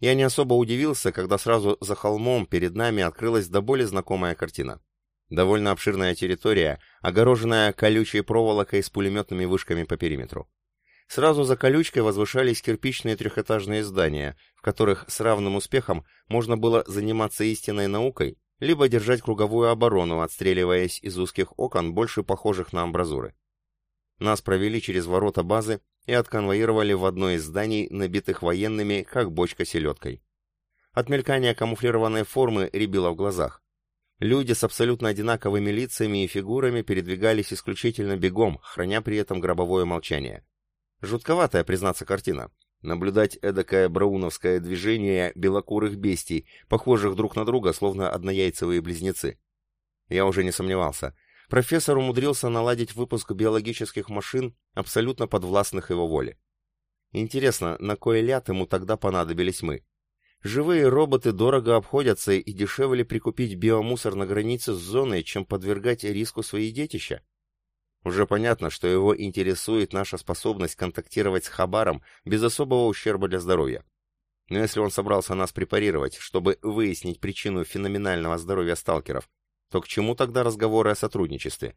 Я не особо удивился, когда сразу за холмом перед нами открылась до боли знакомая картина. Довольно обширная территория, огороженная колючей проволокой с пулеметными вышками по периметру. Сразу за колючкой возвышались кирпичные трехэтажные здания, в которых с равным успехом можно было заниматься истинной наукой, либо держать круговую оборону, отстреливаясь из узких окон, больше похожих на амбразуры. Нас провели через ворота базы и отконвоировали в одно из зданий, набитых военными, как бочка селедкой. От мелькания камуфлированной формы рябило в глазах. Люди с абсолютно одинаковыми лицами и фигурами передвигались исключительно бегом, храня при этом гробовое молчание. Жутковатая, признаться, картина. Наблюдать эдакое брауновское движение белокурых бестий, похожих друг на друга, словно однояйцевые близнецы. Я уже не сомневался. Профессор умудрился наладить выпуск биологических машин, абсолютно подвластных его воле. Интересно, на кой ляд ему тогда понадобились мы? Живые роботы дорого обходятся и дешевле прикупить биомусор на границе с зоной, чем подвергать риску свои детища. Уже понятно, что его интересует наша способность контактировать с Хабаром без особого ущерба для здоровья. Но если он собрался нас препарировать, чтобы выяснить причину феноменального здоровья сталкеров, то к чему тогда разговоры о сотрудничестве?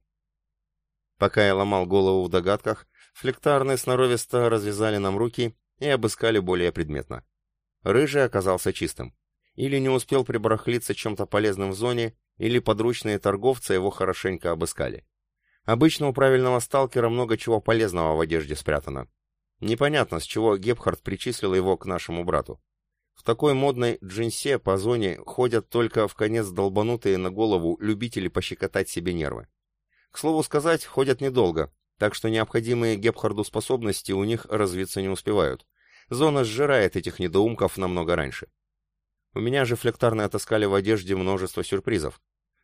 Пока я ломал голову в догадках, флектарные сноровисто развязали нам руки и обыскали более предметно. Рыжий оказался чистым. Или не успел прибарахлиться чем-то полезным в зоне, или подручные торговцы его хорошенько обыскали. Обычно у правильного сталкера много чего полезного в одежде спрятано. Непонятно, с чего Гепхард причислил его к нашему брату. В такой модной джинсе по зоне ходят только в конец долбанутые на голову любители пощекотать себе нервы. К слову сказать, ходят недолго, так что необходимые Гепхарду способности у них развиться не успевают. Зона сжирает этих недоумков намного раньше. У меня же флектарные отыскали в одежде множество сюрпризов.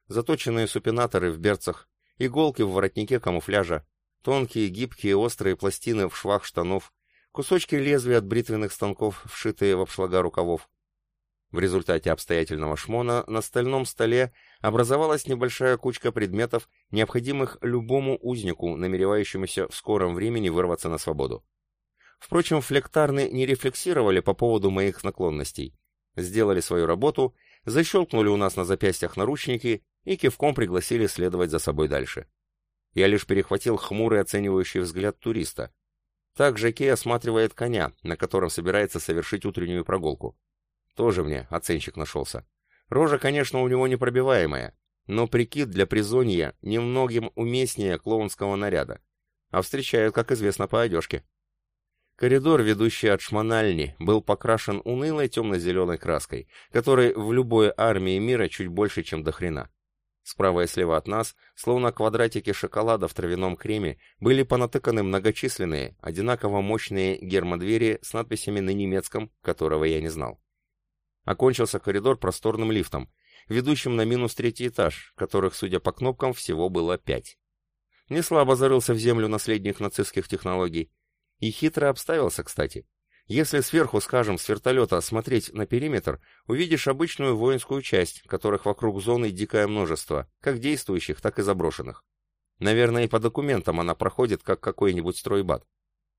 Заточенные супинаторы в берцах, иголки в воротнике камуфляжа, тонкие, гибкие, острые пластины в швах штанов, кусочки лезвия от бритвенных станков, вшитые в обшлага рукавов. В результате обстоятельного шмона на стальном столе образовалась небольшая кучка предметов, необходимых любому узнику, намеревающемуся в скором времени вырваться на свободу. Впрочем, флектарны не рефлексировали по поводу моих наклонностей. Сделали свою работу, защелкнули у нас на запястьях наручники и кивком пригласили следовать за собой дальше. Я лишь перехватил хмурый оценивающий взгляд туриста. Так Жаки осматривает коня, на котором собирается совершить утреннюю прогулку. Тоже мне оценщик нашелся. Рожа, конечно, у него непробиваемая, но прикид для призонья немногим уместнее клоунского наряда. А встречают, как известно, по одежке. Коридор, ведущий от шмональни, был покрашен унылой темно-зеленой краской, которой в любой армии мира чуть больше, чем до хрена. Справа и слева от нас, словно квадратики шоколада в травяном креме, были понатыканы многочисленные, одинаково мощные гермодвери с надписями на немецком, которого я не знал. Окончился коридор просторным лифтом, ведущим на минус третий этаж, которых, судя по кнопкам, всего было пять. Не слабо зарылся в землю наследник нацистских технологий. И хитро обставился, кстати. Если сверху, скажем, с вертолета смотреть на периметр, увидишь обычную воинскую часть, которых вокруг зоны дикое множество, как действующих, так и заброшенных. Наверное, и по документам она проходит, как какой-нибудь стройбат.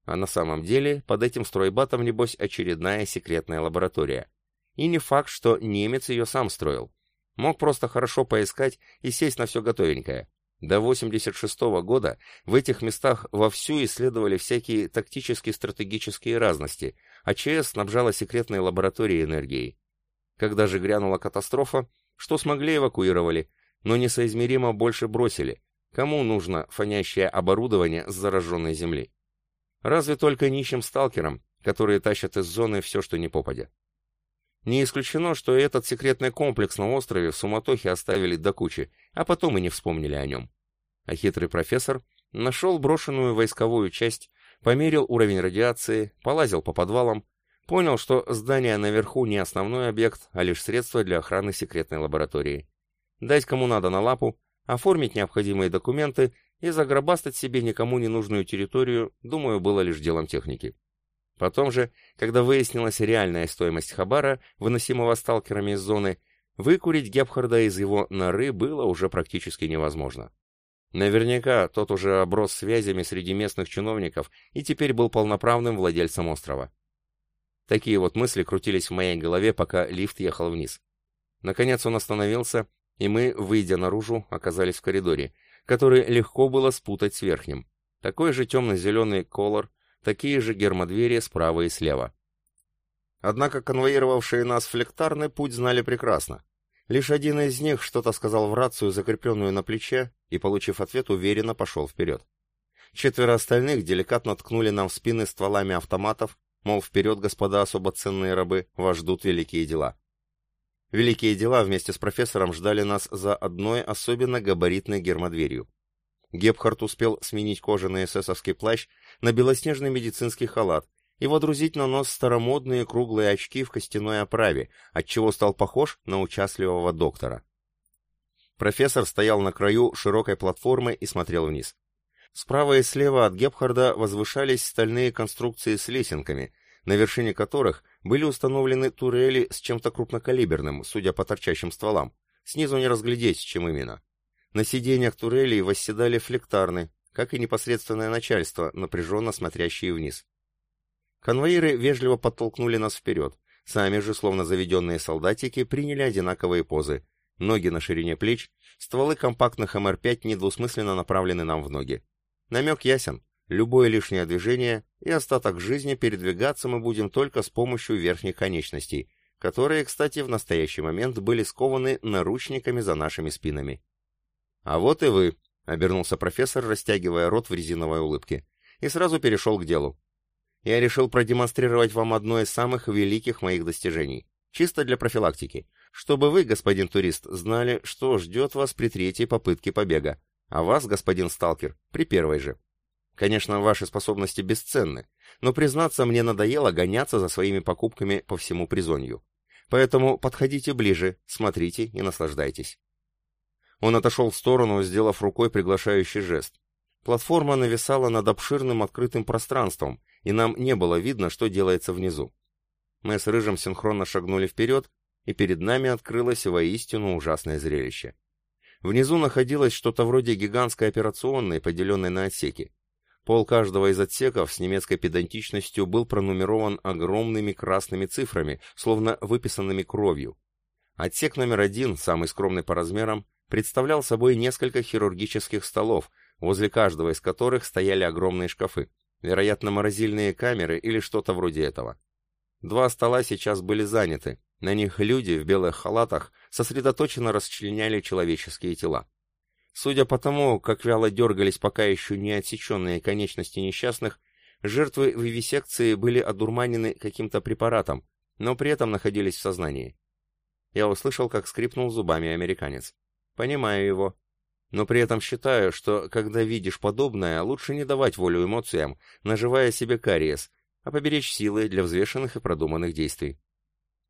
А на самом деле, под этим стройбатом, небось, очередная секретная лаборатория. И не факт, что немец ее сам строил. Мог просто хорошо поискать и сесть на все готовенькое. До 86 -го года в этих местах вовсю исследовали всякие тактические стратегические разности, а ЧС снабжала секретной лабораторией энергией. Когда же грянула катастрофа, что смогли эвакуировали, но несоизмеримо больше бросили. Кому нужно фонящее оборудование с зараженной земли? Разве только нищим сталкерам, которые тащат из зоны все, что не попадя. Не исключено, что этот секретный комплекс на острове в суматохе оставили до кучи, а потом и не вспомнили о нем. А хитрый профессор нашел брошенную войсковую часть, померил уровень радиации, полазил по подвалам, понял, что здание наверху не основной объект, а лишь средство для охраны секретной лаборатории. Дать кому надо на лапу, оформить необходимые документы и загробастать себе никому не нужную территорию, думаю, было лишь делом техники. Потом же, когда выяснилась реальная стоимость хабара, выносимого сталкерами из зоны, выкурить Гепхарда из его норы было уже практически невозможно. Наверняка тот уже оброс связями среди местных чиновников и теперь был полноправным владельцем острова. Такие вот мысли крутились в моей голове, пока лифт ехал вниз. Наконец он остановился, и мы, выйдя наружу, оказались в коридоре, который легко было спутать с верхним. Такой же темно-зеленый колор, такие же гермодвери справа и слева. Однако конвоировавшие нас флектарный путь знали прекрасно. Лишь один из них что-то сказал в рацию, закрепленную на плече, и, получив ответ, уверенно пошел вперед. Четверо остальных деликатно ткнули нам в спины стволами автоматов, мол, вперед, господа особо ценные рабы, вас ждут великие дела. Великие дела вместе с профессором ждали нас за одной особенно габаритной гермодверью. Гепхард успел сменить кожаный эсэсовский плащ на белоснежный медицинский халат и водрузить на нос старомодные круглые очки в костяной оправе, отчего стал похож на участливого доктора. Профессор стоял на краю широкой платформы и смотрел вниз. Справа и слева от Гепхарда возвышались стальные конструкции с лесенками, на вершине которых были установлены турели с чем-то крупнокалиберным, судя по торчащим стволам. Снизу не разглядеть, чем именно. На сиденьях турелей восседали флектарны, как и непосредственное начальство, напряженно смотрящие вниз. Конвоиры вежливо подтолкнули нас вперед. Сами же, словно заведенные солдатики, приняли одинаковые позы. Ноги на ширине плеч, стволы компактных МР-5 недвусмысленно направлены нам в ноги. Намек ясен. Любое лишнее движение и остаток жизни передвигаться мы будем только с помощью верхних конечностей, которые, кстати, в настоящий момент были скованы наручниками за нашими спинами. «А вот и вы», — обернулся профессор, растягивая рот в резиновой улыбке, и сразу перешел к делу. «Я решил продемонстрировать вам одно из самых великих моих достижений, чисто для профилактики, чтобы вы, господин турист, знали, что ждет вас при третьей попытке побега, а вас, господин сталкер, при первой же. Конечно, ваши способности бесценны, но, признаться, мне надоело гоняться за своими покупками по всему призонью. Поэтому подходите ближе, смотрите и наслаждайтесь. Он отошел в сторону, сделав рукой приглашающий жест. Платформа нависала над обширным открытым пространством, и нам не было видно, что делается внизу. Мы с Рыжим синхронно шагнули вперед, и перед нами открылось воистину ужасное зрелище. Внизу находилось что-то вроде гигантской операционной, поделенной на отсеки. Пол каждого из отсеков с немецкой педантичностью был пронумерован огромными красными цифрами, словно выписанными кровью. Отсек номер один, самый скромный по размерам, представлял собой несколько хирургических столов, возле каждого из которых стояли огромные шкафы, вероятно, морозильные камеры или что-то вроде этого. Два стола сейчас были заняты, на них люди в белых халатах сосредоточенно расчленяли человеческие тела. Судя по тому, как вяло дергались пока еще не отсеченные конечности несчастных, жертвы вивисекции были одурманены каким-то препаратом, но при этом находились в сознании. Я услышал, как скрипнул зубами американец. Понимаю его. Но при этом считаю, что, когда видишь подобное, лучше не давать волю эмоциям, наживая себе кариес, а поберечь силы для взвешенных и продуманных действий.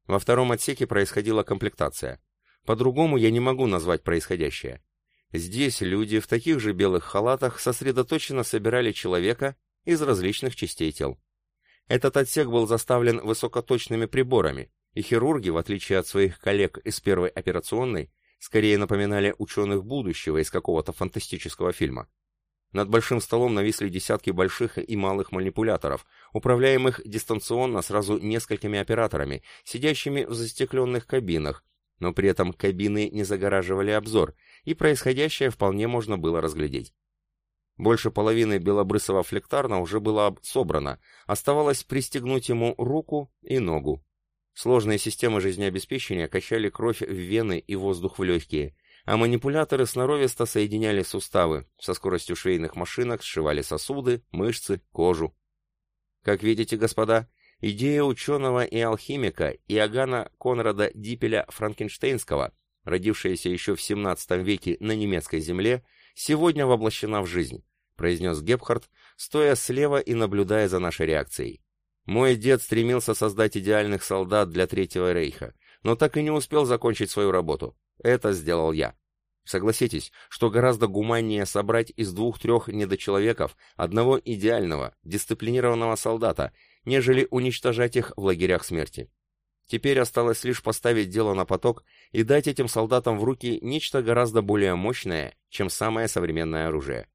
Во втором отсеке происходила комплектация. По-другому я не могу назвать происходящее. Здесь люди в таких же белых халатах сосредоточенно собирали человека из различных частей тел. Этот отсек был заставлен высокоточными приборами, и хирурги, в отличие от своих коллег из первой операционной, скорее напоминали ученых будущего из какого-то фантастического фильма. Над большим столом нависли десятки больших и малых манипуляторов, управляемых дистанционно сразу несколькими операторами, сидящими в застекленных кабинах, но при этом кабины не загораживали обзор, и происходящее вполне можно было разглядеть. Больше половины белобрысого флектарна уже было собрано, оставалось пристегнуть ему руку и ногу. Сложные системы жизнеобеспечения качали кровь в вены и воздух в легкие, а манипуляторы сноровисто соединяли суставы, со скоростью швейных машинок сшивали сосуды, мышцы, кожу. Как видите, господа, идея ученого и алхимика Иоганна Конрада Диппеля Франкенштейнского родившаяся еще в 17 веке на немецкой земле, сегодня воплощена в жизнь, произнес Гепхард, стоя слева и наблюдая за нашей реакцией. Мой дед стремился создать идеальных солдат для Третьего Рейха, но так и не успел закончить свою работу. Это сделал я. Согласитесь, что гораздо гуманнее собрать из двух-трех недочеловеков одного идеального, дисциплинированного солдата, нежели уничтожать их в лагерях смерти. Теперь осталось лишь поставить дело на поток и дать этим солдатам в руки нечто гораздо более мощное, чем самое современное оружие.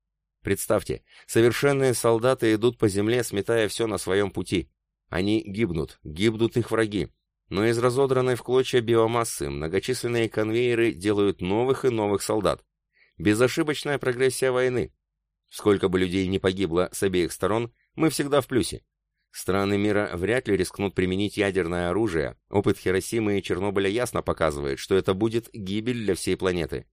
Представьте, совершенные солдаты идут по земле, сметая все на своем пути. Они гибнут, гибнут их враги. Но из разодранной в клочья биомассы многочисленные конвейеры делают новых и новых солдат. Безошибочная прогрессия войны. Сколько бы людей не погибло с обеих сторон, мы всегда в плюсе. Страны мира вряд ли рискнут применить ядерное оружие. Опыт Хиросимы и Чернобыля ясно показывает, что это будет гибель для всей планеты.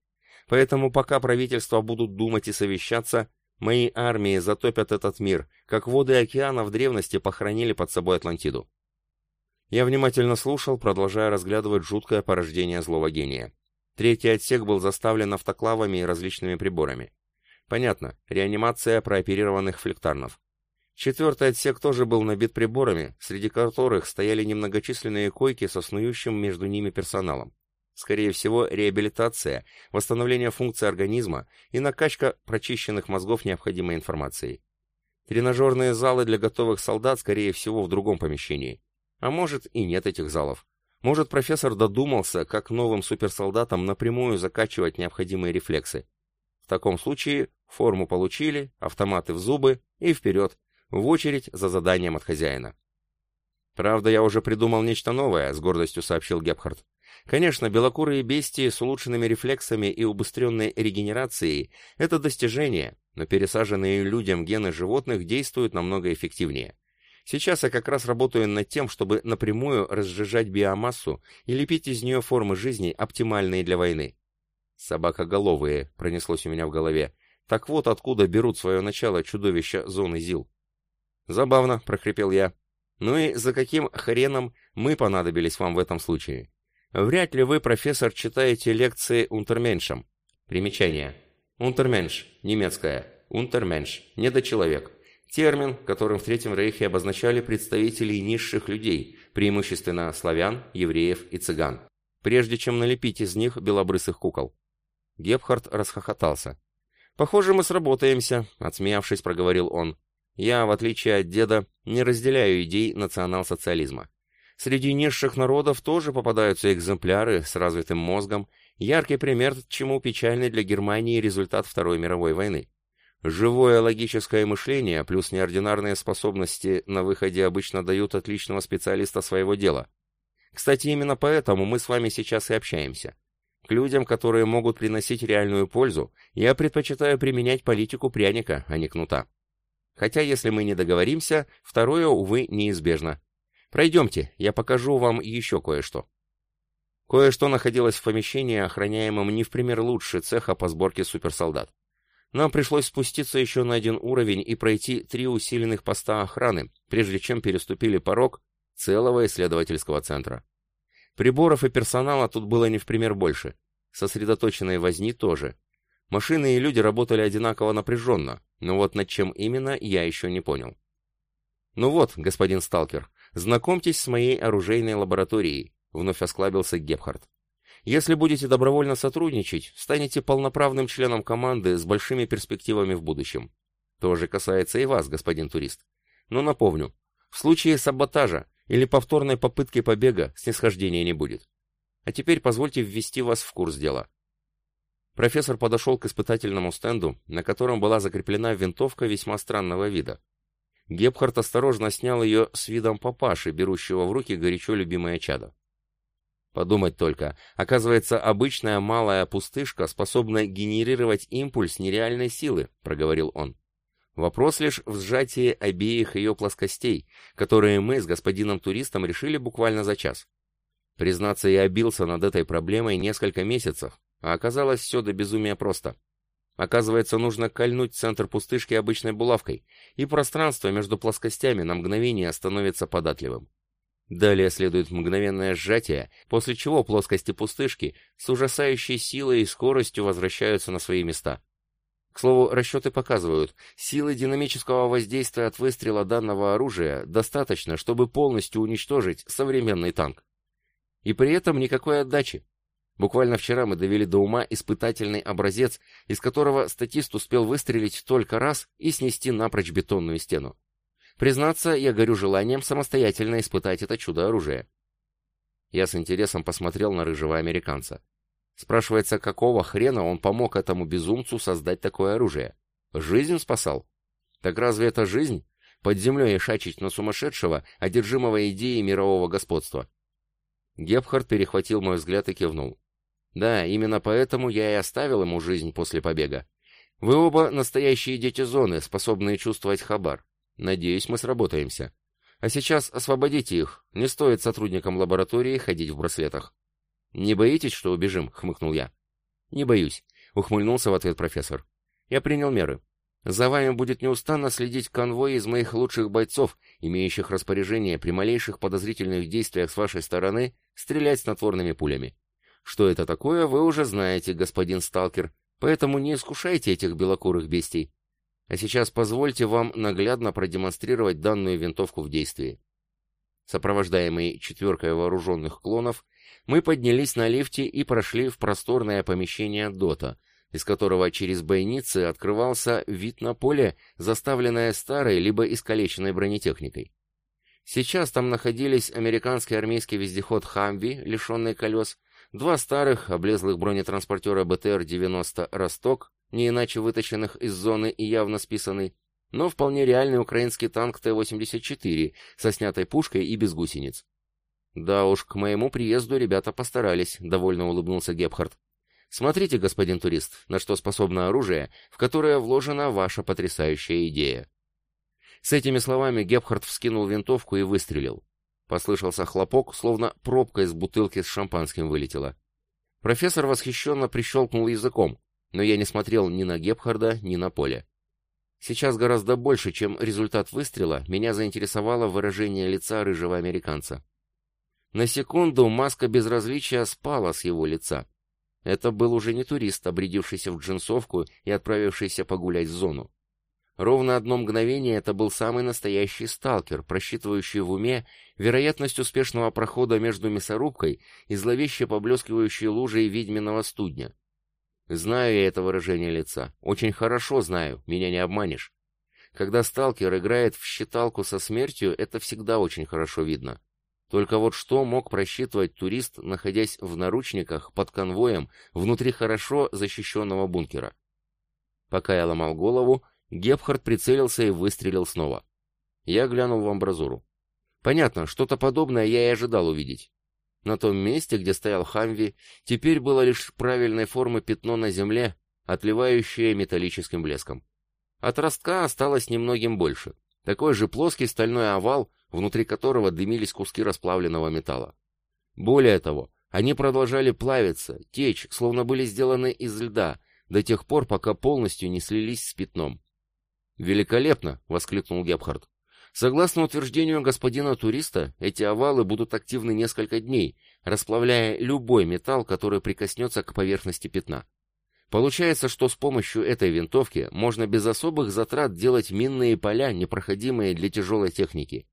Поэтому пока правительства будут думать и совещаться, мои армии затопят этот мир, как воды океана в древности похоронили под собой Атлантиду. Я внимательно слушал, продолжая разглядывать жуткое порождение злого гения. Третий отсек был заставлен автоклавами и различными приборами. Понятно, реанимация прооперированных флектарнов. Четвертый отсек тоже был набит приборами, среди которых стояли немногочисленные койки со снующим между ними персоналом. Скорее всего, реабилитация, восстановление функций организма и накачка прочищенных мозгов необходимой информацией. Тренажерные залы для готовых солдат, скорее всего, в другом помещении. А может и нет этих залов. Может, профессор додумался, как новым суперсолдатам напрямую закачивать необходимые рефлексы. В таком случае форму получили, автоматы в зубы и вперед, в очередь за заданием от хозяина. «Правда, я уже придумал нечто новое», — с гордостью сообщил Гепхард. «Конечно, белокурые бестии с улучшенными рефлексами и убыстренной регенерацией — это достижение, но пересаженные людям гены животных действуют намного эффективнее. Сейчас я как раз работаю над тем, чтобы напрямую разжижать биомассу и лепить из нее формы жизни, оптимальные для войны. «Собакоголовые», — пронеслось у меня в голове. «Так вот откуда берут свое начало чудовища зоны ЗИЛ». «Забавно», — прохрипел я. «Ну и за каким хреном мы понадобились вам в этом случае? Вряд ли вы, профессор, читаете лекции унтерменшем». Примечание. Унтерменш, немецкое. Унтерменш, недочеловек. Термин, которым в Третьем Рейхе обозначали представителей низших людей, преимущественно славян, евреев и цыган, прежде чем налепить из них белобрысых кукол. Гепхард расхохотался. «Похоже, мы сработаемся», — отсмеявшись, проговорил он. Я, в отличие от деда, не разделяю идей национал-социализма. Среди низших народов тоже попадаются экземпляры с развитым мозгом, яркий пример, чему печальный для Германии результат Второй мировой войны. Живое логическое мышление плюс неординарные способности на выходе обычно дают отличного специалиста своего дела. Кстати, именно поэтому мы с вами сейчас и общаемся. К людям, которые могут приносить реальную пользу, я предпочитаю применять политику пряника, а не кнута. Хотя, если мы не договоримся, второе, увы, неизбежно. Пройдемте, я покажу вам еще кое-что. Кое-что находилось в помещении, охраняемом не в пример лучше цеха по сборке суперсолдат. Нам пришлось спуститься еще на один уровень и пройти три усиленных поста охраны, прежде чем переступили порог целого исследовательского центра. Приборов и персонала тут было не в пример больше. Сосредоточенной возни тоже. Машины и люди работали одинаково напряженно, но вот над чем именно, я еще не понял. «Ну вот, господин сталкер, знакомьтесь с моей оружейной лабораторией», — вновь осклабился Гепхард. «Если будете добровольно сотрудничать, станете полноправным членом команды с большими перспективами в будущем. То же касается и вас, господин турист. Но напомню, в случае саботажа или повторной попытки побега снисхождения не будет. А теперь позвольте ввести вас в курс дела. Профессор подошел к испытательному стенду, на котором была закреплена винтовка весьма странного вида. Гепхард осторожно снял ее с видом папаши, берущего в руки горячо любимое чадо. Подумать только, оказывается, обычная малая пустышка способна генерировать импульс нереальной силы, проговорил он. Вопрос лишь в сжатии обеих ее плоскостей, которые мы с господином туристом решили буквально за час. Признаться, я обился над этой проблемой несколько месяцев, а оказалось все до безумия просто. Оказывается, нужно кольнуть центр пустышки обычной булавкой, и пространство между плоскостями на мгновение становится податливым. Далее следует мгновенное сжатие, после чего плоскости пустышки с ужасающей силой и скоростью возвращаются на свои места. К слову, расчеты показывают, силы динамического воздействия от выстрела данного оружия достаточно, чтобы полностью уничтожить современный танк. И при этом никакой отдачи. Буквально вчера мы довели до ума испытательный образец, из которого статист успел выстрелить только раз и снести напрочь бетонную стену. Признаться, я горю желанием самостоятельно испытать это чудо-оружие. Я с интересом посмотрел на рыжего американца. Спрашивается, какого хрена он помог этому безумцу создать такое оружие? Жизнь спасал? Так разве это жизнь? под землей шачить на сумасшедшего, одержимого идеей мирового господства. Гепхард перехватил мой взгляд и кивнул. Да, именно поэтому я и оставил ему жизнь после побега. Вы оба настоящие дети зоны, способные чувствовать хабар. Надеюсь, мы сработаемся. А сейчас освободите их. Не стоит сотрудникам лаборатории ходить в браслетах. Не боитесь, что убежим? хмыкнул я. Не боюсь, ухмыльнулся в ответ профессор. Я принял меры. За вами будет неустанно следить конвой из моих лучших бойцов, имеющих распоряжение при малейших подозрительных действиях с вашей стороны стрелять снотворными пулями. Что это такое, вы уже знаете, господин сталкер, поэтому не искушайте этих белокурых бестий. А сейчас позвольте вам наглядно продемонстрировать данную винтовку в действии. Сопровождаемый четверкой вооруженных клонов, мы поднялись на лифте и прошли в просторное помещение ДОТа — из которого через бойницы открывался вид на поле, заставленное старой либо искалеченной бронетехникой. Сейчас там находились американский армейский вездеход «Хамви», лишенный колес, два старых облезлых бронетранспортера БТР-90 «Росток», не иначе вытащенных из зоны и явно списанный, но вполне реальный украинский танк Т-84 со снятой пушкой и без гусениц. «Да уж, к моему приезду ребята постарались», — довольно улыбнулся Гепхард. Смотрите, господин турист, на что способно оружие, в которое вложена ваша потрясающая идея. С этими словами Гепхард вскинул винтовку и выстрелил. Послышался хлопок, словно пробка из бутылки с шампанским вылетела. Профессор восхищенно прищелкнул языком, но я не смотрел ни на Гепхарда, ни на поле. Сейчас гораздо больше, чем результат выстрела, меня заинтересовало выражение лица рыжего американца. На секунду маска безразличия спала с его лица. Это был уже не турист, обрядившийся в джинсовку и отправившийся погулять в зону. Ровно одно мгновение это был самый настоящий сталкер, просчитывающий в уме вероятность успешного прохода между мясорубкой и зловеще поблескивающей лужей ведьминого студня. Знаю я это выражение лица. Очень хорошо знаю, меня не обманешь. Когда сталкер играет в считалку со смертью, это всегда очень хорошо видно. Только вот что мог просчитывать турист, находясь в наручниках под конвоем внутри хорошо защищенного бункера? Пока я ломал голову, Гепхард прицелился и выстрелил снова. Я глянул в амбразуру. Понятно, что-то подобное я и ожидал увидеть. На том месте, где стоял Хамви, теперь было лишь правильной формы пятно на земле, отливающее металлическим блеском. От ростка осталось немногим больше. Такой же плоский стальной овал, внутри которого дымились куски расплавленного металла. Более того, они продолжали плавиться, течь, словно были сделаны из льда, до тех пор, пока полностью не слились с пятном. «Великолепно!» — воскликнул Гебхард. «Согласно утверждению господина туриста, эти овалы будут активны несколько дней, расплавляя любой металл, который прикоснется к поверхности пятна. Получается, что с помощью этой винтовки можно без особых затрат делать минные поля, непроходимые для тяжелой техники.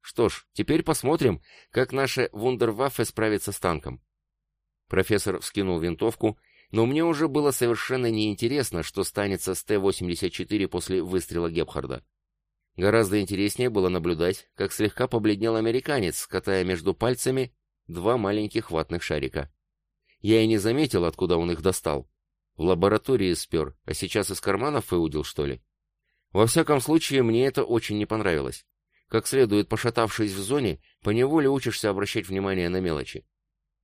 Что ж, теперь посмотрим, как наша вундерваффе справится с танком. Профессор вскинул винтовку, но мне уже было совершенно неинтересно, что станется с Т-84 после выстрела Гепхарда. Гораздо интереснее было наблюдать, как слегка побледнел американец, катая между пальцами два маленьких ватных шарика. Я и не заметил, откуда он их достал. В лаборатории спер, а сейчас из карманов выудил, что ли? Во всяком случае, мне это очень не понравилось. Как следует пошатавшись в зоне, поневоле учишься обращать внимание на мелочи.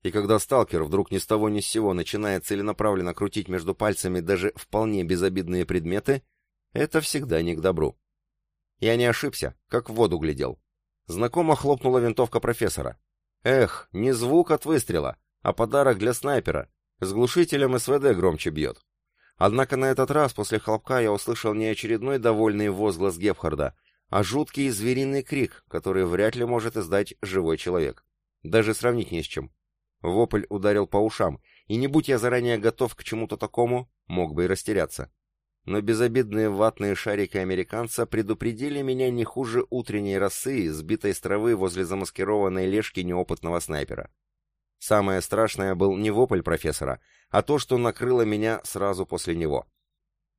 И когда сталкер вдруг ни с того ни с сего начинает целенаправленно крутить между пальцами даже вполне безобидные предметы, это всегда не к добру. Я не ошибся, как в воду глядел. Знакомо хлопнула винтовка профессора. Эх, не звук от выстрела, а подарок для снайпера, с глушителем СВД громче бьет. Однако на этот раз после хлопка я услышал не очередной довольный возглас Гепхарда, а жуткий звериный крик, который вряд ли может издать живой человек. Даже сравнить не с чем. Вопль ударил по ушам, и не будь я заранее готов к чему-то такому, мог бы и растеряться. Но безобидные ватные шарики американца предупредили меня не хуже утренней росы, сбитой с травы возле замаскированной лежки неопытного снайпера. Самое страшное был не вопль профессора, а то, что накрыло меня сразу после него.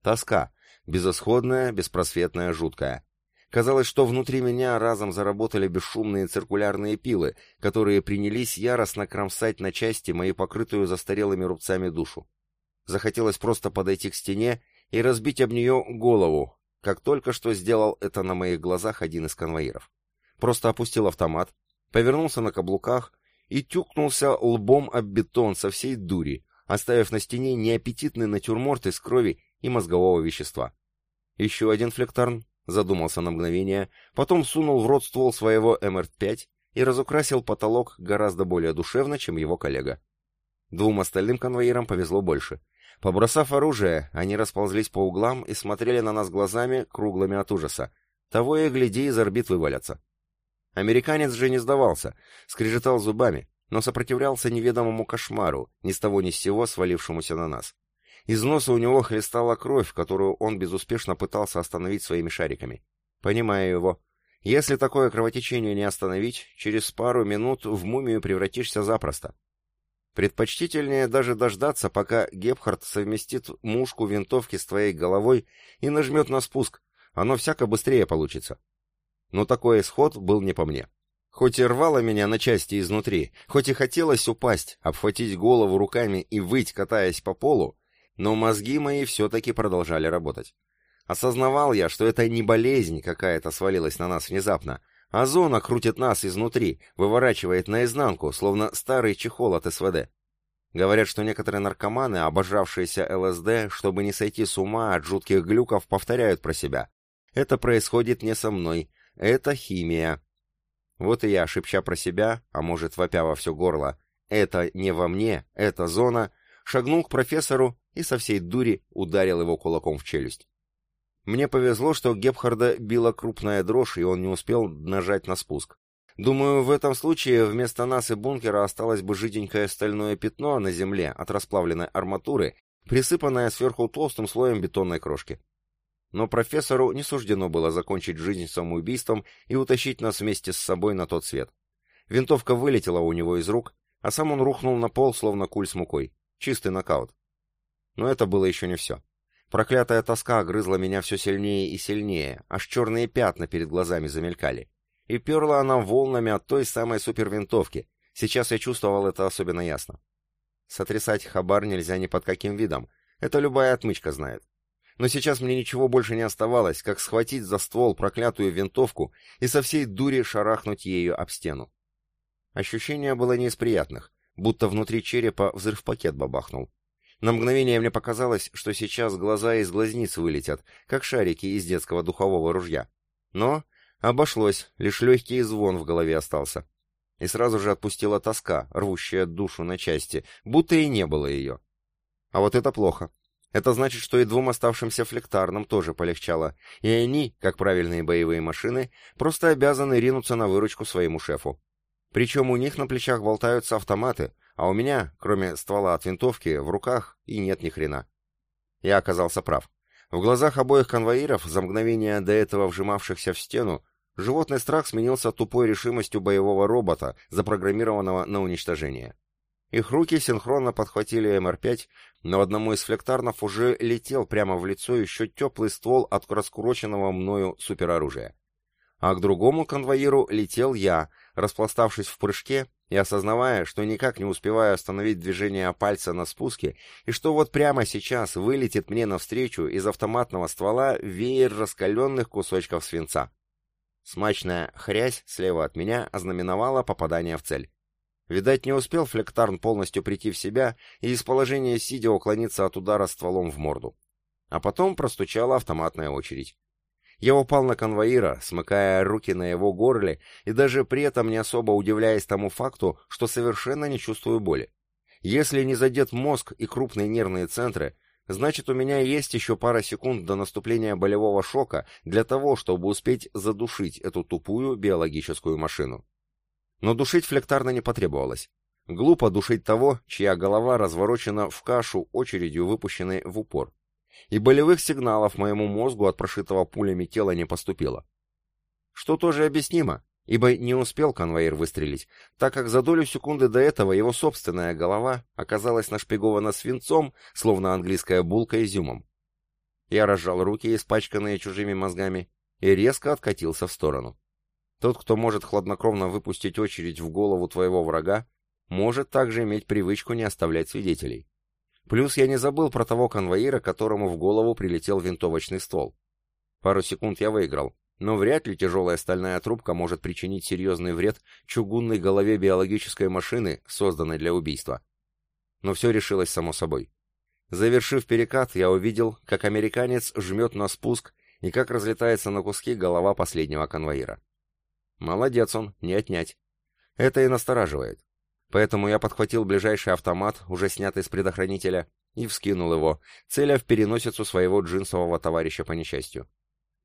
Тоска, безысходная, беспросветная, жуткая. Казалось, что внутри меня разом заработали бесшумные циркулярные пилы, которые принялись яростно кромсать на части мою покрытую застарелыми рубцами душу. Захотелось просто подойти к стене и разбить об нее голову, как только что сделал это на моих глазах один из конвоиров. Просто опустил автомат, повернулся на каблуках и тюкнулся лбом об бетон со всей дури, оставив на стене неаппетитный натюрморт из крови и мозгового вещества. Еще один флектарн, задумался на мгновение, потом сунул в рот ствол своего МР-5 и разукрасил потолок гораздо более душевно, чем его коллега. Двум остальным конвоирам повезло больше. Побросав оружие, они расползлись по углам и смотрели на нас глазами, круглыми от ужаса. Того и гляди, из орбит вывалятся. Американец же не сдавался, скрежетал зубами, но сопротивлялся неведомому кошмару, ни с того ни с сего свалившемуся на нас. Из носа у него хлестала кровь, которую он безуспешно пытался остановить своими шариками. Понимаю его. Если такое кровотечение не остановить, через пару минут в мумию превратишься запросто. Предпочтительнее даже дождаться, пока Гепхард совместит мушку винтовки с твоей головой и нажмет на спуск. Оно всяко быстрее получится. Но такой исход был не по мне. Хоть и рвало меня на части изнутри, хоть и хотелось упасть, обхватить голову руками и выть, катаясь по полу, но мозги мои все-таки продолжали работать. Осознавал я, что это не болезнь какая-то свалилась на нас внезапно, а зона крутит нас изнутри, выворачивает наизнанку, словно старый чехол от СВД. Говорят, что некоторые наркоманы, обожравшиеся ЛСД, чтобы не сойти с ума от жутких глюков, повторяют про себя. Это происходит не со мной, это химия. Вот и я, шепча про себя, а может вопя во все горло, это не во мне, это зона, шагнул к профессору и со всей дури ударил его кулаком в челюсть. Мне повезло, что Гепхарда била крупная дрожь, и он не успел нажать на спуск. Думаю, в этом случае вместо нас и бункера осталось бы жиденькое стальное пятно на земле от расплавленной арматуры, присыпанное сверху толстым слоем бетонной крошки. Но профессору не суждено было закончить жизнь самоубийством и утащить нас вместе с собой на тот свет. Винтовка вылетела у него из рук, а сам он рухнул на пол, словно куль с мукой. Чистый нокаут. Но это было еще не все. Проклятая тоска грызла меня все сильнее и сильнее, аж черные пятна перед глазами замелькали. И перла она волнами от той самой супервинтовки. Сейчас я чувствовал это особенно ясно. Сотрясать хабар нельзя ни под каким видом. Это любая отмычка знает. Но сейчас мне ничего больше не оставалось, как схватить за ствол проклятую винтовку и со всей дури шарахнуть ею об стену. Ощущение было не из приятных, будто внутри черепа взрыв-пакет бабахнул. На мгновение мне показалось, что сейчас глаза из глазниц вылетят, как шарики из детского духового ружья. Но обошлось, лишь легкий звон в голове остался. И сразу же отпустила тоска, рвущая душу на части, будто и не было ее. А вот это плохо. Это значит, что и двум оставшимся флектарным тоже полегчало, и они, как правильные боевые машины, просто обязаны ринуться на выручку своему шефу. Причем у них на плечах болтаются автоматы, а у меня, кроме ствола от винтовки, в руках и нет ни хрена. Я оказался прав. В глазах обоих конвоиров, за мгновение до этого вжимавшихся в стену, животный страх сменился тупой решимостью боевого робота, запрограммированного на уничтожение. Их руки синхронно подхватили МР-5, но одному из флектарнов уже летел прямо в лицо еще теплый ствол от раскуроченного мною супероружия. А к другому конвоиру летел я, распластавшись в прыжке и осознавая, что никак не успеваю остановить движение пальца на спуске, и что вот прямо сейчас вылетит мне навстречу из автоматного ствола веер раскаленных кусочков свинца. Смачная хрясь слева от меня ознаменовала попадание в цель. Видать, не успел Флектарн полностью прийти в себя и из положения сидя уклониться от удара стволом в морду. А потом простучала автоматная очередь. Я упал на конвоира, смыкая руки на его горле и даже при этом не особо удивляясь тому факту, что совершенно не чувствую боли. Если не задет мозг и крупные нервные центры, значит у меня есть еще пара секунд до наступления болевого шока для того, чтобы успеть задушить эту тупую биологическую машину. Но душить флектарно не потребовалось. Глупо душить того, чья голова разворочена в кашу очередью, выпущенной в упор и болевых сигналов моему мозгу от прошитого пулями тела не поступило. Что тоже объяснимо, ибо не успел конвоир выстрелить, так как за долю секунды до этого его собственная голова оказалась нашпигована свинцом, словно английская булка изюмом. Я разжал руки, испачканные чужими мозгами, и резко откатился в сторону. Тот, кто может хладнокровно выпустить очередь в голову твоего врага, может также иметь привычку не оставлять свидетелей. Плюс я не забыл про того конвоира, которому в голову прилетел винтовочный ствол. Пару секунд я выиграл, но вряд ли тяжелая стальная трубка может причинить серьезный вред чугунной голове биологической машины, созданной для убийства. Но все решилось само собой. Завершив перекат, я увидел, как американец жмет на спуск и как разлетается на куски голова последнего конвоира. Молодец он, не отнять. Это и настораживает. Поэтому я подхватил ближайший автомат, уже снятый с предохранителя, и вскинул его, целя в переносицу своего джинсового товарища по несчастью.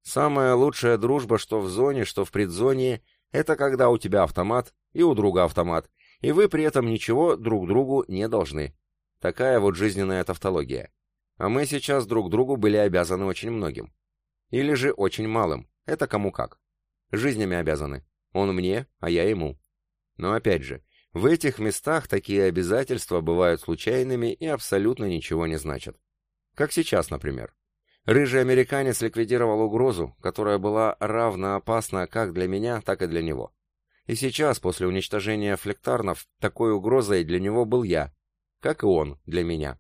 Самая лучшая дружба, что в зоне, что в предзоне, это когда у тебя автомат и у друга автомат, и вы при этом ничего друг другу не должны. Такая вот жизненная тавтология. А мы сейчас друг другу были обязаны очень многим. Или же очень малым. Это кому как. Жизнями обязаны. Он мне, а я ему. Но опять же, в этих местах такие обязательства бывают случайными и абсолютно ничего не значат. Как сейчас, например. Рыжий американец ликвидировал угрозу, которая была равно опасна как для меня, так и для него. И сейчас, после уничтожения флектарнов, такой угрозой для него был я, как и он для меня.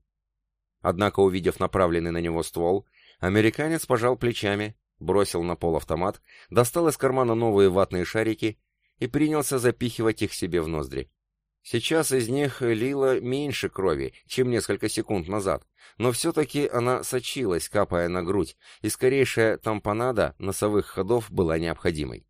Однако, увидев направленный на него ствол, американец пожал плечами, бросил на пол автомат, достал из кармана новые ватные шарики и принялся запихивать их себе в ноздри. Сейчас из них лило меньше крови, чем несколько секунд назад, но все-таки она сочилась, капая на грудь, и скорейшая тампонада носовых ходов была необходимой.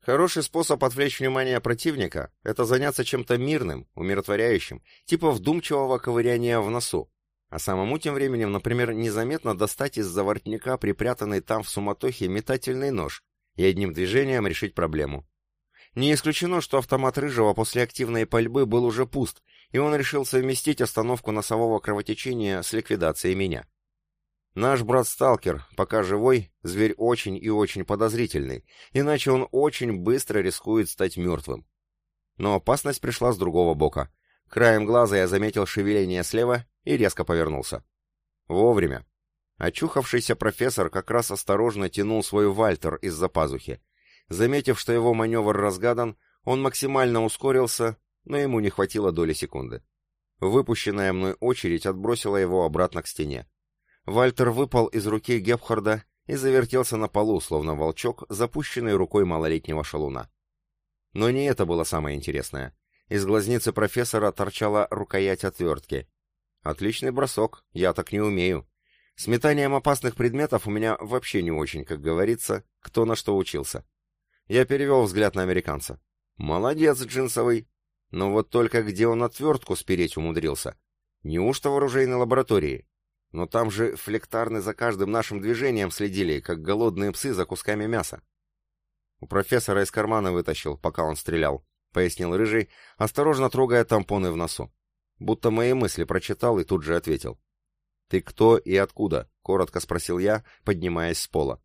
Хороший способ отвлечь внимание противника – это заняться чем-то мирным, умиротворяющим, типа вдумчивого ковыряния в носу, а самому тем временем, например, незаметно достать из-за воротника припрятанный там в суматохе метательный нож и одним движением решить проблему. Не исключено, что автомат Рыжего после активной пальбы был уже пуст, и он решил совместить остановку носового кровотечения с ликвидацией меня. Наш брат-сталкер, пока живой, зверь очень и очень подозрительный, иначе он очень быстро рискует стать мертвым. Но опасность пришла с другого бока. Краем глаза я заметил шевеление слева и резко повернулся. Вовремя. Очухавшийся профессор как раз осторожно тянул свой вальтер из-за пазухи. Заметив, что его маневр разгадан, он максимально ускорился, но ему не хватило доли секунды. Выпущенная мной очередь отбросила его обратно к стене. Вальтер выпал из руки Гепхарда и завертелся на полу, словно волчок, запущенный рукой малолетнего шалуна. Но не это было самое интересное. Из глазницы профессора торчала рукоять отвертки. Отличный бросок, я так не умею. С метанием опасных предметов у меня вообще не очень, как говорится, кто на что учился. Я перевел взгляд на американца. Молодец, джинсовый. Но вот только где он отвертку спереть умудрился? Неужто в оружейной лаборатории? Но там же флектарны за каждым нашим движением следили, как голодные псы за кусками мяса. У профессора из кармана вытащил, пока он стрелял, пояснил Рыжий, осторожно трогая тампоны в носу. Будто мои мысли прочитал и тут же ответил. «Ты кто и откуда?» — коротко спросил я, поднимаясь с пола.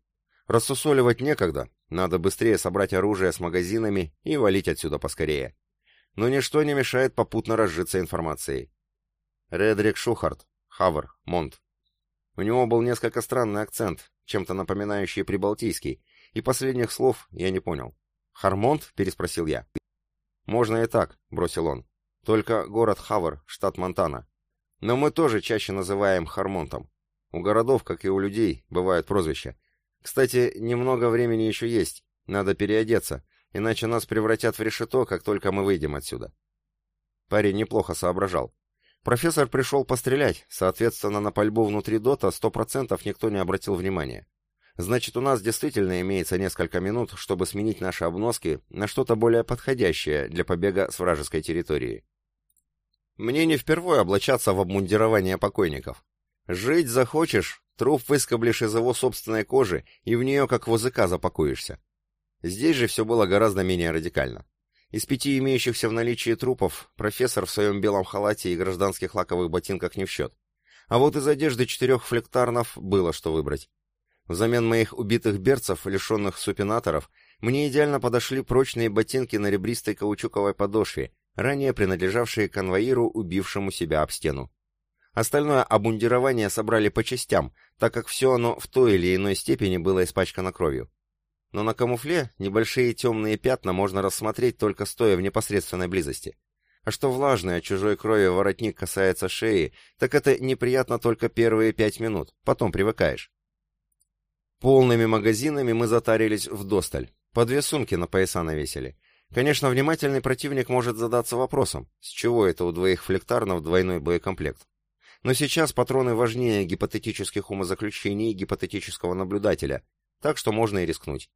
«Рассусоливать некогда, надо быстрее собрать оружие с магазинами и валить отсюда поскорее. Но ничто не мешает попутно разжиться информацией. Редрик Шухарт, Хавр, Монт. У него был несколько странный акцент, чем-то напоминающий прибалтийский, и последних слов я не понял. «Хармонт?» — переспросил я. «Можно и так», — бросил он. «Только город Хавр, штат Монтана. Но мы тоже чаще называем Хармонтом. У городов, как и у людей, бывают прозвища. Кстати, немного времени еще есть. Надо переодеться, иначе нас превратят в решето, как только мы выйдем отсюда». Парень неплохо соображал. Профессор пришел пострелять, соответственно, на пальбу внутри дота сто процентов никто не обратил внимания. Значит, у нас действительно имеется несколько минут, чтобы сменить наши обноски на что-то более подходящее для побега с вражеской территории. Мне не впервые облачаться в обмундирование покойников. Жить захочешь, труп выскоблишь из его собственной кожи и в нее как в языка запакуешься. Здесь же все было гораздо менее радикально. Из пяти имеющихся в наличии трупов профессор в своем белом халате и гражданских лаковых ботинках не в счет. А вот из одежды четырех флектарнов было что выбрать. Взамен моих убитых берцев, лишенных супинаторов, мне идеально подошли прочные ботинки на ребристой каучуковой подошве, ранее принадлежавшие конвоиру, убившему себя об стену. Остальное обмундирование собрали по частям, так как все оно в той или иной степени было испачкано кровью но на камуфле небольшие темные пятна можно рассмотреть только стоя в непосредственной близости. А что влажный от чужой крови воротник касается шеи, так это неприятно только первые пять минут, потом привыкаешь. Полными магазинами мы затарились в досталь. По две сумки на пояса навесили. Конечно, внимательный противник может задаться вопросом, с чего это у двоих флектарнов двойной боекомплект. Но сейчас патроны важнее гипотетических умозаключений гипотетического наблюдателя, так что можно и рискнуть.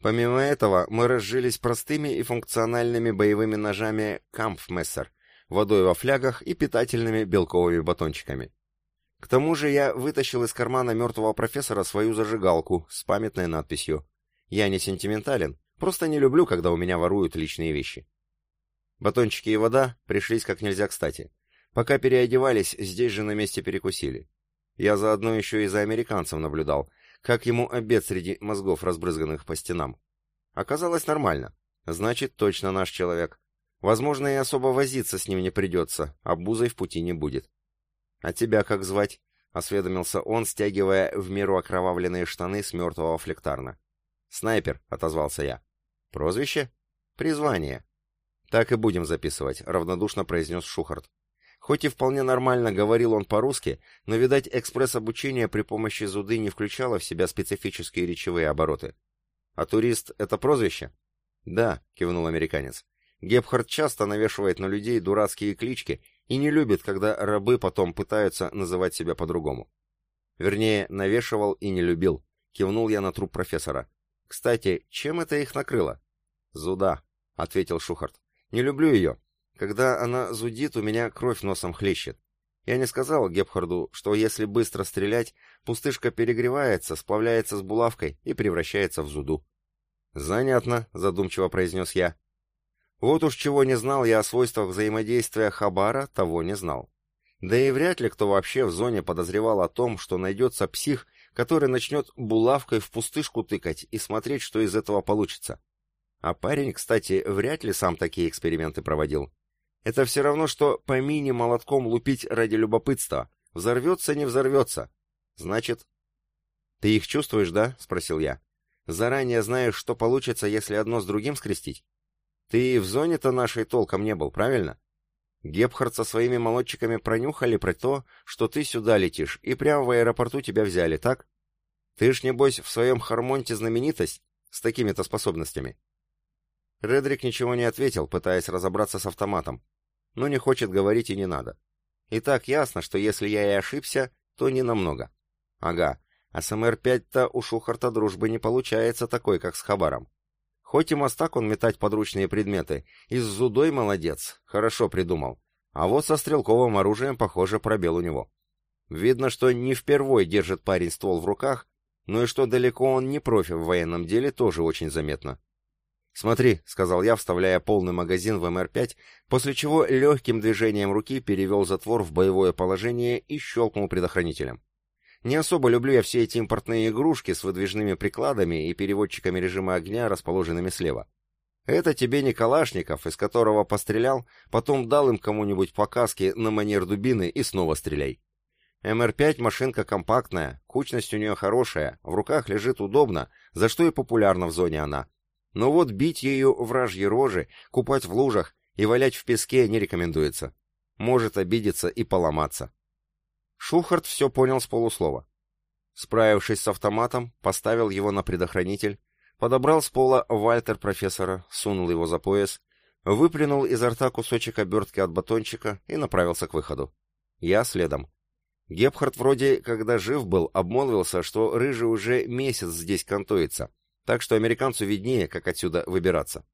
Помимо этого, мы разжились простыми и функциональными боевыми ножами «Кампфмессер», водой во флягах и питательными белковыми батончиками. К тому же я вытащил из кармана мертвого профессора свою зажигалку с памятной надписью «Я не сентиментален, просто не люблю, когда у меня воруют личные вещи». Батончики и вода пришлись как нельзя кстати. Пока переодевались, здесь же на месте перекусили. Я заодно еще и за американцем наблюдал, как ему обед среди мозгов, разбрызганных по стенам. Оказалось нормально. Значит, точно наш человек. Возможно, и особо возиться с ним не придется, а бузой в пути не будет. «А тебя как звать?» — осведомился он, стягивая в меру окровавленные штаны с мертвого флектарна. «Снайпер», — отозвался я. «Прозвище?» «Призвание». «Так и будем записывать», — равнодушно произнес Шухарт. Хоть и вполне нормально говорил он по-русски, но, видать, экспресс-обучение при помощи зуды не включало в себя специфические речевые обороты. «А турист — это прозвище?» «Да», — кивнул американец. «Гепхард часто навешивает на людей дурацкие клички и не любит, когда рабы потом пытаются называть себя по-другому». «Вернее, навешивал и не любил», — кивнул я на труп профессора. «Кстати, чем это их накрыло?» «Зуда», — ответил Шухарт. «Не люблю ее. Когда она зудит, у меня кровь носом хлещет. Я не сказал Гепхарду, что если быстро стрелять, пустышка перегревается, сплавляется с булавкой и превращается в зуду. «Занятно», — задумчиво произнес я. Вот уж чего не знал я о свойствах взаимодействия Хабара, того не знал. Да и вряд ли кто вообще в зоне подозревал о том, что найдется псих, который начнет булавкой в пустышку тыкать и смотреть, что из этого получится. А парень, кстати, вряд ли сам такие эксперименты проводил. Это все равно, что по мини молотком лупить ради любопытства. Взорвется, не взорвется. Значит... Ты их чувствуешь, да? Спросил я. Заранее знаешь, что получится, если одно с другим скрестить? Ты в зоне-то нашей толком не был, правильно? Гепхард со своими молодчиками пронюхали про то, что ты сюда летишь, и прямо в аэропорту тебя взяли, так? Ты ж, небось, в своем Хармонте знаменитость с такими-то способностями. Редрик ничего не ответил, пытаясь разобраться с автоматом, но не хочет говорить и не надо. И так ясно, что если я и ошибся, то не намного. Ага, а с МР-5-то у Шухарта дружбы не получается такой, как с Хабаром. Хоть и мостак он метать подручные предметы, и с зудой молодец, хорошо придумал. А вот со стрелковым оружием, похоже, пробел у него. Видно, что не впервой держит парень ствол в руках, но и что далеко он не профи в военном деле, тоже очень заметно. «Смотри», — сказал я, вставляя полный магазин в МР-5, после чего легким движением руки перевел затвор в боевое положение и щелкнул предохранителем. Не особо люблю я все эти импортные игрушки с выдвижными прикладами и переводчиками режима огня, расположенными слева. Это тебе не Калашников, из которого пострелял, потом дал им кому-нибудь показки на манер дубины и снова стреляй. МР-5 машинка компактная, кучность у нее хорошая, в руках лежит удобно, за что и популярна в зоне она. Но вот бить ею вражьи рожи, купать в лужах и валять в песке не рекомендуется. Может обидеться и поломаться. Шухарт все понял с полуслова. Справившись с автоматом, поставил его на предохранитель, подобрал с пола вальтер профессора, сунул его за пояс, выплюнул изо рта кусочек обертки от батончика и направился к выходу. Я следом. Гепхард вроде, когда жив был, обмолвился, что рыжий уже месяц здесь кантуется, так что американцу виднее, как отсюда выбираться.